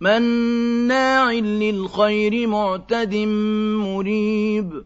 مَّنَّاعٍ لِّلْخَيْرِ مُعْتَدٍ مُّرِيبٍ.